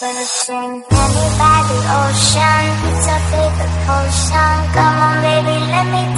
But soon, hand me by the ocean. It's a favorite potion. Come on, baby, let me.